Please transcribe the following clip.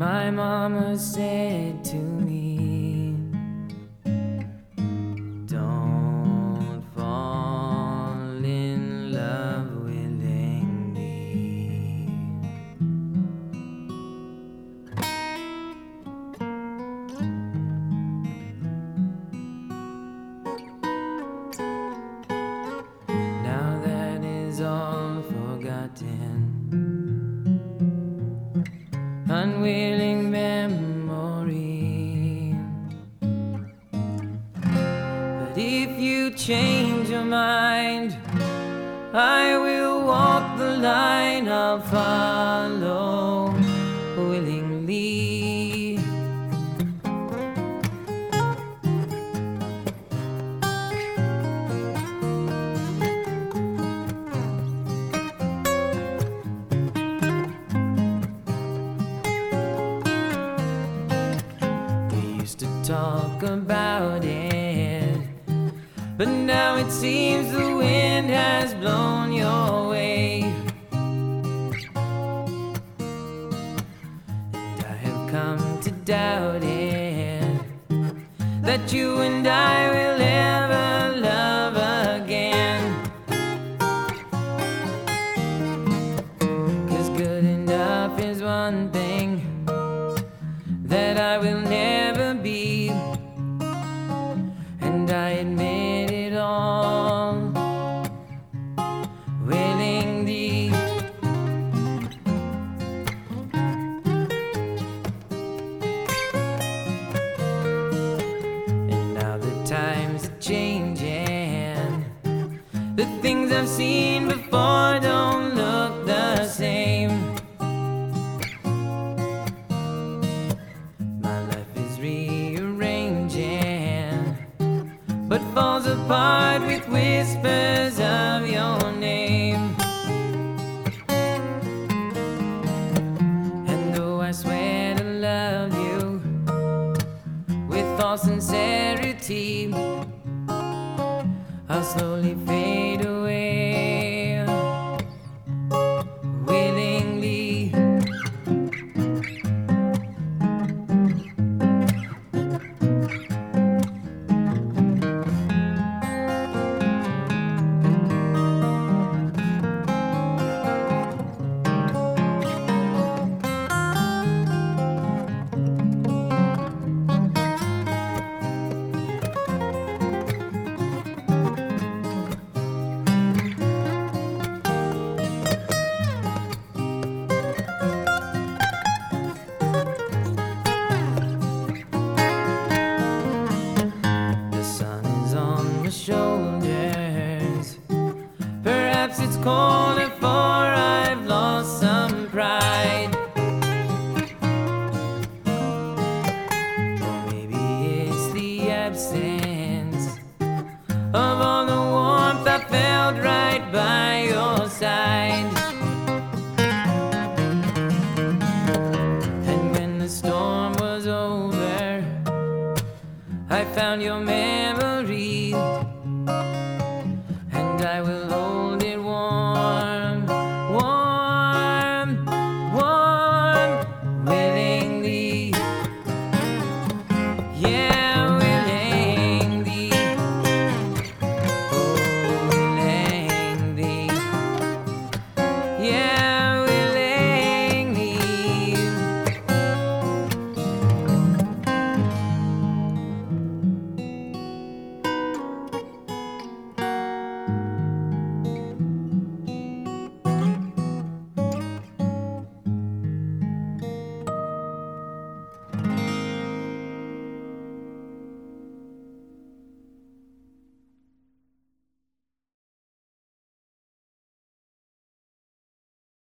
My mama said to me, Unwilling memory. But if you change your mind, I will walk the line I'll follow talk about it, but now it seems the wind has blown your way. And I have come to doubt it that you and I will ever love again. Cause good enough is one thing times are changing. The things I've seen before don't look the same. My life is rearranging, but falls apart with whispers of your name. And though I swear to love you with all sincerity, I'll slowly fade away shoulders. Perhaps it's calling for I've lost some pride. Or maybe it's the absence of all the warmth I felt right by your side. And when the storm was over, I found your memory.